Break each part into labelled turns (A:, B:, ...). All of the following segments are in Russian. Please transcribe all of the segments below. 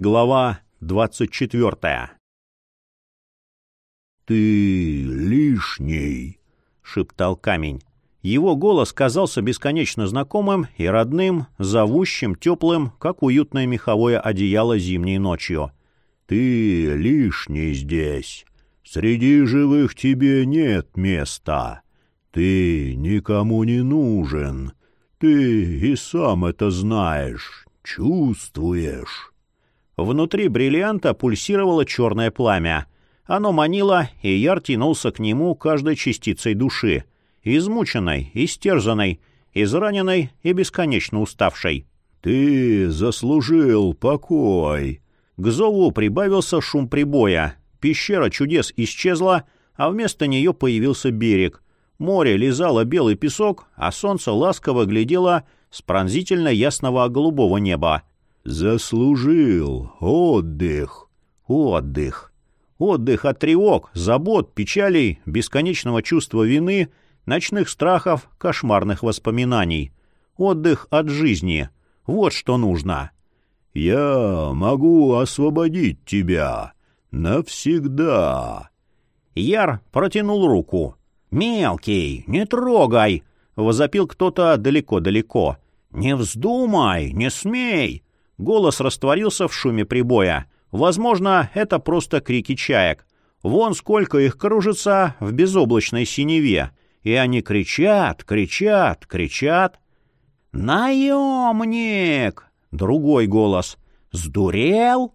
A: Глава двадцать четвертая.
B: «Ты лишний», — шептал камень.
A: Его голос казался бесконечно знакомым и родным, зовущим, теплым, как уютное меховое одеяло зимней ночью.
B: «Ты лишний здесь. Среди живых тебе нет места. Ты никому не нужен. Ты и сам это знаешь, чувствуешь».
A: Внутри бриллианта пульсировало черное пламя. Оно манило, и Яр тянулся к нему каждой частицей души. Измученной, истерзанной, израненной и бесконечно уставшей.
B: «Ты заслужил покой!»
A: К зову прибавился шум прибоя. Пещера чудес исчезла, а вместо нее появился берег. Море лизало белый песок, а солнце ласково глядело с пронзительно ясного голубого неба.
B: Заслужил отдых.
A: Отдых. Отдых от тревог, забот, печалей, бесконечного чувства вины, ночных страхов, кошмарных воспоминаний. Отдых от жизни. Вот что нужно.
B: «Я могу освободить тебя. Навсегда».
A: Яр протянул руку. «Мелкий, не трогай!» — возопил кто-то далеко-далеко. «Не вздумай, не смей!» Голос растворился в шуме прибоя. Возможно, это просто крики чаек. Вон сколько их кружится в безоблачной синеве. И они кричат, кричат, кричат. «Наемник!» Другой голос. «Сдурел?»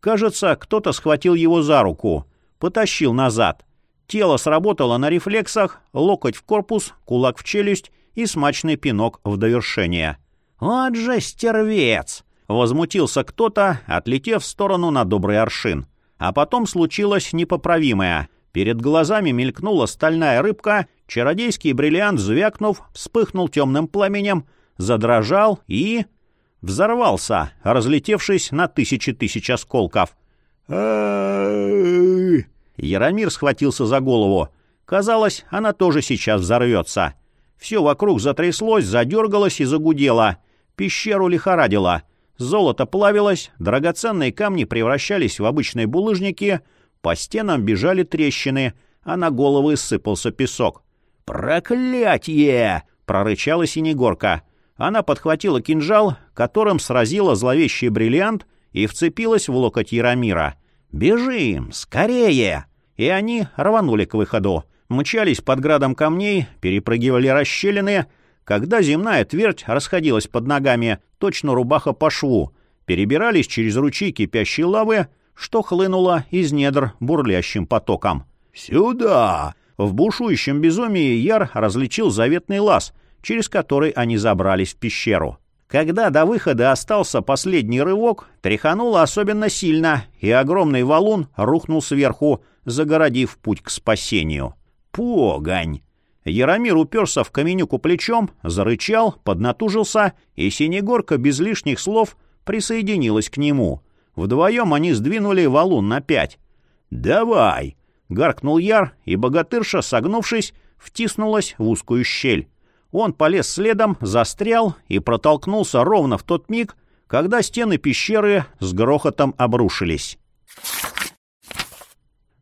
A: Кажется, кто-то схватил его за руку. Потащил назад. Тело сработало на рефлексах, локоть в корпус, кулак в челюсть и смачный пинок в довершение. «Вот же стервец!» Возмутился кто-то, отлетев в сторону на добрый аршин. А потом случилось непоправимое. Перед глазами мелькнула стальная рыбка, чародейский бриллиант, звякнув, вспыхнул темным пламенем, задрожал и... взорвался, разлетевшись на тысячи тысяч осколков. Яромир схватился за голову. Казалось, она тоже сейчас взорвется. Все вокруг затряслось, задергалось и загудело. Пещеру лихорадило — Золото плавилось, драгоценные камни превращались в обычные булыжники, по стенам бежали трещины, а на головы сыпался песок. «Проклятье!» — прорычала Синегорка. Она подхватила кинжал, которым сразила зловещий бриллиант и вцепилась в локоть Яромира. «Бежим! Скорее!» И они рванули к выходу. Мчались под градом камней, перепрыгивали расщелины — когда земная твердь расходилась под ногами, точно рубаха по шву, перебирались через ручьи кипящей лавы, что хлынуло из недр бурлящим потоком.
B: «Сюда!»
A: В бушующем безумии Яр различил заветный лаз, через который они забрались в пещеру. Когда до выхода остался последний рывок, тряхануло особенно сильно, и огромный валун рухнул сверху, загородив путь к спасению. Погонь! Яромир уперся в каменюку плечом, зарычал, поднатужился, и Синегорка без лишних слов присоединилась к нему. Вдвоем они сдвинули валун на пять. «Давай!» — гаркнул Яр, и богатырша, согнувшись, втиснулась в узкую щель. Он полез следом, застрял и протолкнулся ровно в тот миг, когда стены пещеры с грохотом обрушились.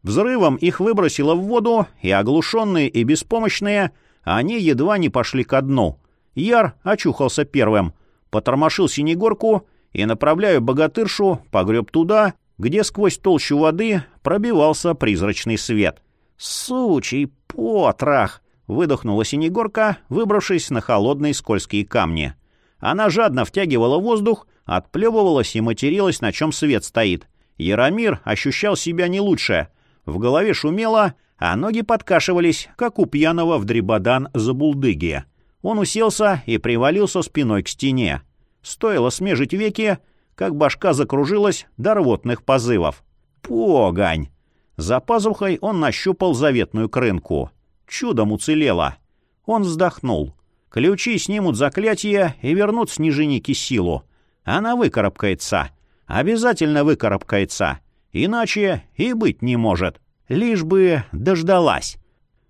A: Взрывом их выбросило в воду, и оглушенные и беспомощные, они едва не пошли ко дну. Яр очухался первым, потормошил синегорку и, направляя богатыршу, погреб туда, где сквозь толщу воды пробивался призрачный свет. «Сучий потрах!» — выдохнула синегорка, выбравшись на холодные скользкие камни. Она жадно втягивала воздух, отплевывалась и материлась, на чем свет стоит. Яромир ощущал себя не лучше — в голове шумело, а ноги подкашивались, как у пьяного в дребодан забулдыги. Он уселся и привалился спиной к стене. Стоило смежить веки, как башка закружилась до рвотных позывов. Погань! За пазухой он нащупал заветную крынку. Чудом уцелело. Он вздохнул. Ключи снимут заклятие и вернут снежиники силу. Она выкарабкается. Обязательно выкарабкается. Иначе и быть не может. Лишь бы дождалась.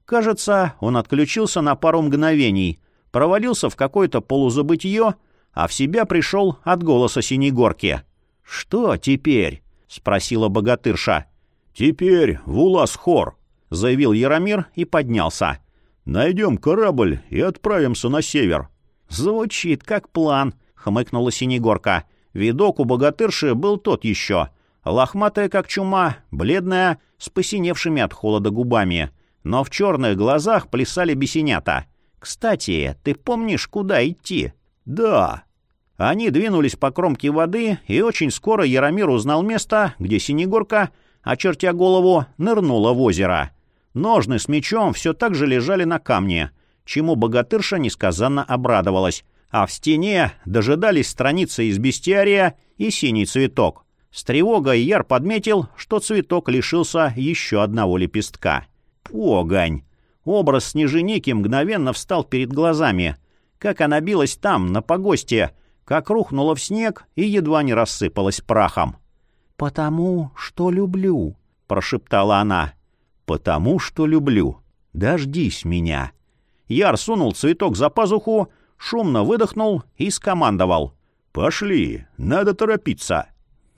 A: Кажется, он отключился на пару мгновений, провалился в какое-то полузабытье, а в себя пришел от голоса Синегорки. «Что теперь?» — спросила богатырша.
B: «Теперь в Улас-Хор», —
A: заявил Яромир и поднялся.
B: «Найдем корабль и отправимся на север».
A: «Звучит как план», — хмыкнула Синегорка. Видок у богатырши был тот еще. Лохматая, как чума, бледная, с посиневшими от холода губами. Но в черных глазах плясали бесенята. «Кстати, ты помнишь, куда идти?»
B: «Да».
A: Они двинулись по кромке воды, и очень скоро Яромир узнал место, где Синегорка, очертя голову, нырнула в озеро. Ножны с мечом все так же лежали на камне, чему богатырша несказанно обрадовалась, а в стене дожидались страницы из бестиария и синий цветок. С тревогой Яр подметил, что цветок лишился еще одного лепестка. Погонь! Образ снеженики мгновенно встал перед глазами. Как она билась там, на погосте, как рухнула в снег и едва не рассыпалась прахом. «Потому что люблю», — прошептала она. «Потому что люблю. Дождись меня». Яр сунул цветок за пазуху, шумно выдохнул и скомандовал.
B: «Пошли, надо торопиться».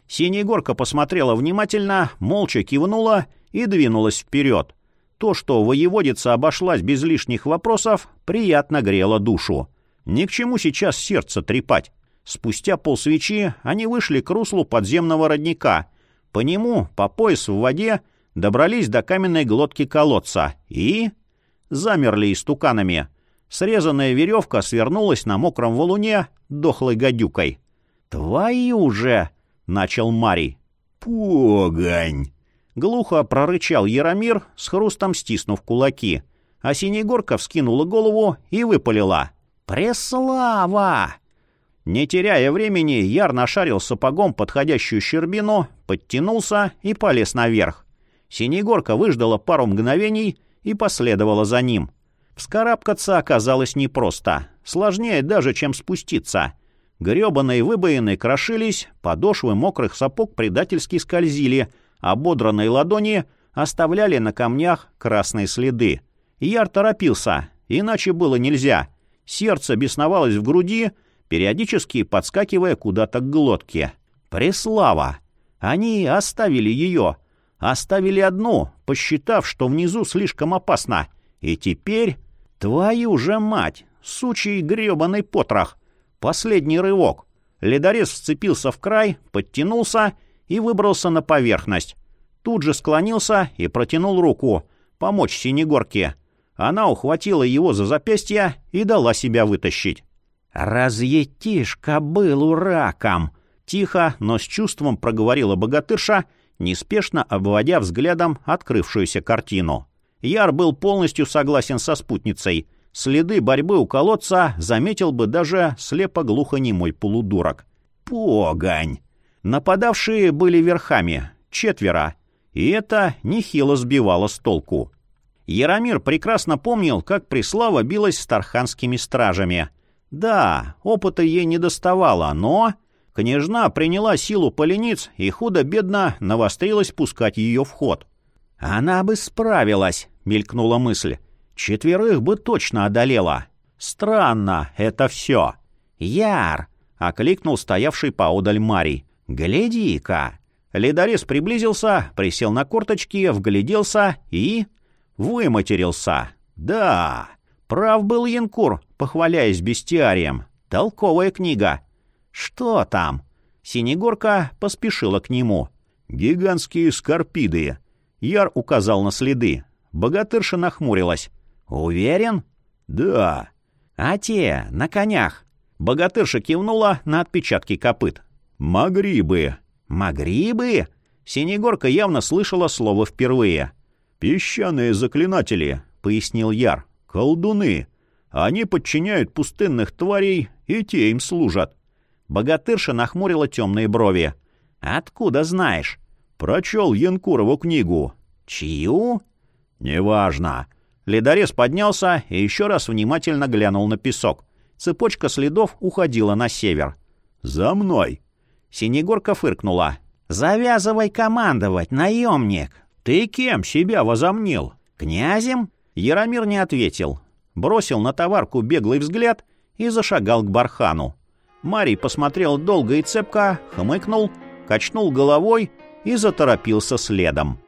A: Синегорка посмотрела внимательно, молча кивнула и двинулась вперед. То, что воеводица обошлась без лишних вопросов, приятно грело душу. Ни к чему сейчас сердце трепать. Спустя полсвечи они вышли к руслу подземного родника. По нему, по пояс в воде, добрались до каменной глотки колодца и... замерли истуканами. Срезанная веревка свернулась на мокром валуне дохлой гадюкой. «Твою же!» — начал Марий.
B: «Погонь!»
A: — глухо прорычал Яромир, с хрустом стиснув кулаки. А Синегорка вскинула голову и выпалила. «Преслава!» Не теряя времени, Яр нашарил сапогом подходящую щербину, подтянулся и полез наверх. Синегорка выждала пару мгновений и последовала за ним. Вскарабкаться оказалось непросто, сложнее даже, чем спуститься — Гребаные выбоины крошились, подошвы мокрых сапог предательски скользили, а ободранные ладони оставляли на камнях красные следы. Яр торопился, иначе было нельзя. Сердце бесновалось в груди, периодически подскакивая куда-то к глотке. Преслава! Они оставили ее. Оставили одну, посчитав, что внизу слишком опасно. И теперь... Твою же мать! Сучий гребаный потрох! Последний рывок. Ледорез вцепился в край, подтянулся и выбрался на поверхность. Тут же склонился и протянул руку. Помочь Синегорке. Она ухватила его за запястье и дала себя вытащить. «Разъетишь кобылу раком!» Тихо, но с чувством проговорила богатырша, неспешно обводя взглядом открывшуюся картину. Яр был полностью согласен со спутницей. Следы борьбы у колодца заметил бы даже слепо-глухонемой полудурок. Погонь! Нападавшие были верхами, четверо, и это нехило сбивало с толку. Яромир прекрасно помнил, как Преслава билась с тарханскими стражами. Да, опыта ей не доставало, но... Княжна приняла силу полениц и худо-бедно навострилась пускать ее в ход. «Она бы справилась», — мелькнула мысль. Четверых бы точно одолела. Странно это все. Яр! — окликнул стоявший поодаль Марий. «Гляди-ка!» Ледорез приблизился, присел на корточки, вгляделся и... выматерился. «Да!» Прав был Янкур, похваляясь бестиарием. Толковая книга. «Что там?» Синегорка поспешила к нему.
B: «Гигантские скорпиды!»
A: Яр указал на следы. Богатырша нахмурилась. «Уверен?»
B: «Да».
A: «А те, на конях?» Богатырша кивнула на отпечатки копыт.
B: «Магрибы».
A: «Магрибы?» Синегорка явно слышала слово впервые.
B: «Песчаные заклинатели», — пояснил Яр. «Колдуны. Они подчиняют пустынных тварей, и те им служат».
A: Богатырша нахмурила темные брови. «Откуда знаешь?»
B: «Прочел Янкурову книгу».
A: «Чью?»
B: «Неважно.
A: Ледорез поднялся и еще раз внимательно глянул на песок. Цепочка следов уходила на север.
B: «За мной!»
A: Синегорка фыркнула. «Завязывай командовать, наемник!» «Ты кем себя возомнил? Князем?» Яромир не ответил. Бросил на товарку беглый взгляд и зашагал к бархану. Марий посмотрел долго и цепко, хмыкнул, качнул головой и заторопился следом.